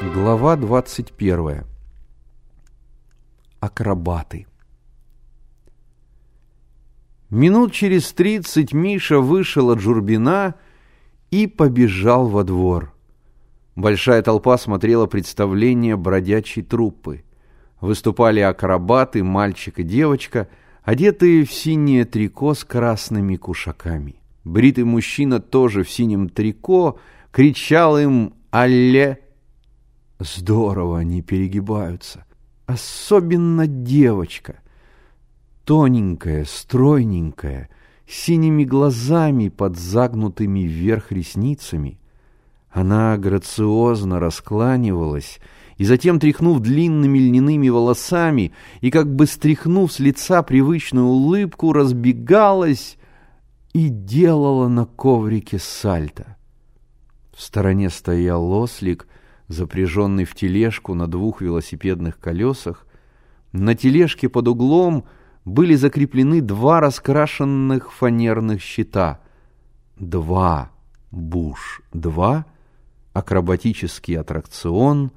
Глава 21. Акробаты. Минут через тридцать Миша вышел от Журбина и побежал во двор. Большая толпа смотрела представление бродячей труппы. Выступали акробаты, мальчик и девочка, одетые в синее трико с красными кушаками. Бритый мужчина тоже в синем трико кричал им «Алле!» Здорово они перегибаются. Особенно девочка. Тоненькая, стройненькая, с синими глазами под загнутыми вверх ресницами. Она грациозно раскланивалась и затем, тряхнув длинными льняными волосами и как бы стряхнув с лица привычную улыбку, разбегалась и делала на коврике сальто. В стороне стоял ослик — запряженный в тележку на двух велосипедных колесах. На тележке под углом были закреплены два раскрашенных фанерных щита. Два Буш-2, акробатический аттракцион,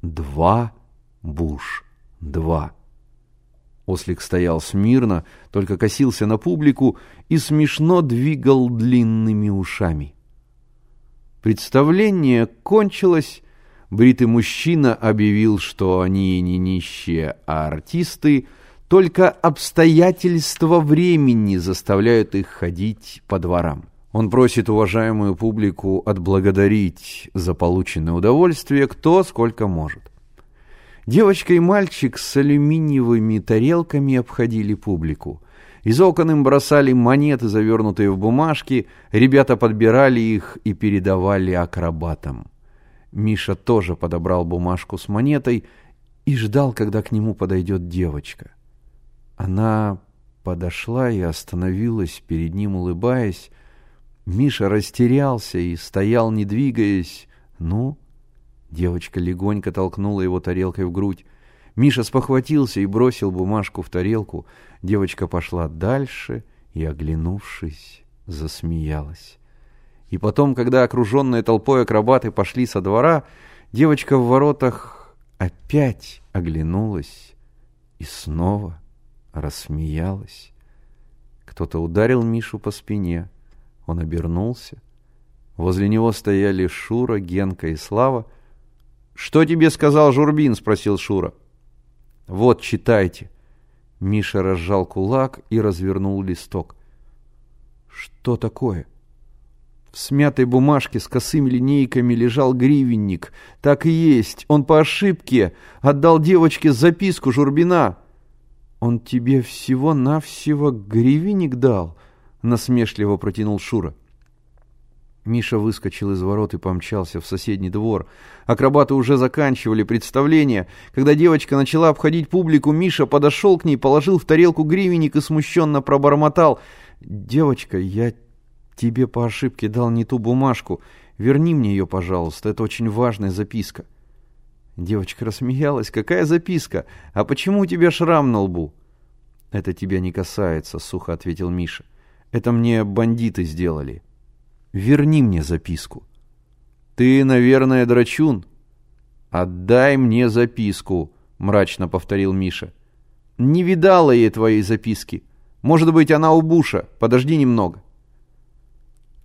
два Буш-2. Ослик стоял смирно, только косился на публику и смешно двигал длинными ушами. Представление кончилось, бритый мужчина объявил, что они не нищие, а артисты, только обстоятельства времени заставляют их ходить по дворам. Он просит уважаемую публику отблагодарить за полученное удовольствие кто сколько может. Девочка и мальчик с алюминиевыми тарелками обходили публику. Из окон им бросали монеты, завернутые в бумажки, ребята подбирали их и передавали акробатам. Миша тоже подобрал бумажку с монетой и ждал, когда к нему подойдет девочка. Она подошла и остановилась перед ним, улыбаясь. Миша растерялся и стоял, не двигаясь. «Ну?» Девочка легонько толкнула его тарелкой в грудь. Миша спохватился и бросил бумажку в тарелку. Девочка пошла дальше и, оглянувшись, засмеялась. И потом, когда окруженные толпой акробаты пошли со двора, девочка в воротах опять оглянулась и снова рассмеялась. Кто-то ударил Мишу по спине. Он обернулся. Возле него стояли Шура, Генка и Слава. «Что тебе сказал Журбин?» — спросил Шура. «Вот, читайте». Миша разжал кулак и развернул листок. «Что такое?» В смятой бумажке с косыми линейками лежал гривенник. Так и есть. Он по ошибке отдал девочке записку Журбина. «Он тебе всего-навсего гривенник дал?» Насмешливо протянул Шура. Миша выскочил из ворот и помчался в соседний двор. Акробаты уже заканчивали представление. Когда девочка начала обходить публику, Миша подошел к ней, положил в тарелку гривенник и смущенно пробормотал. «Девочка, я Тебе по ошибке дал не ту бумажку. Верни мне ее, пожалуйста. Это очень важная записка. Девочка рассмеялась. Какая записка? А почему у тебя шрам на лбу? Это тебя не касается, сухо ответил Миша. Это мне бандиты сделали. Верни мне записку. Ты, наверное, драчун. Отдай мне записку, мрачно повторил Миша. Не видала ей твоей записки. Может быть, она у Буша. Подожди немного.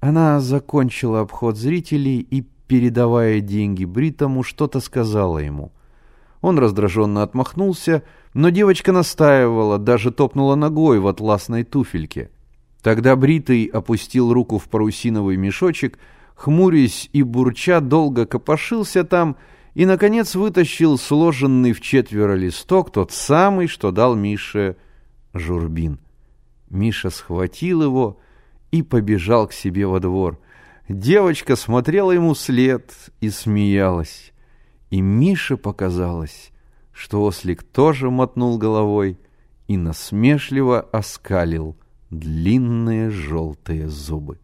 Она закончила обход зрителей и, передавая деньги Бритому, что-то сказала ему. Он раздраженно отмахнулся, но девочка настаивала, даже топнула ногой в атласной туфельке. Тогда Бритый опустил руку в парусиновый мешочек, хмурясь и бурча долго копошился там и, наконец, вытащил сложенный в четверо листок, тот самый, что дал Мише Журбин. Миша схватил его и побежал к себе во двор. Девочка смотрела ему след и смеялась. И Мише показалось, что ослик тоже мотнул головой и насмешливо оскалил длинные желтые зубы.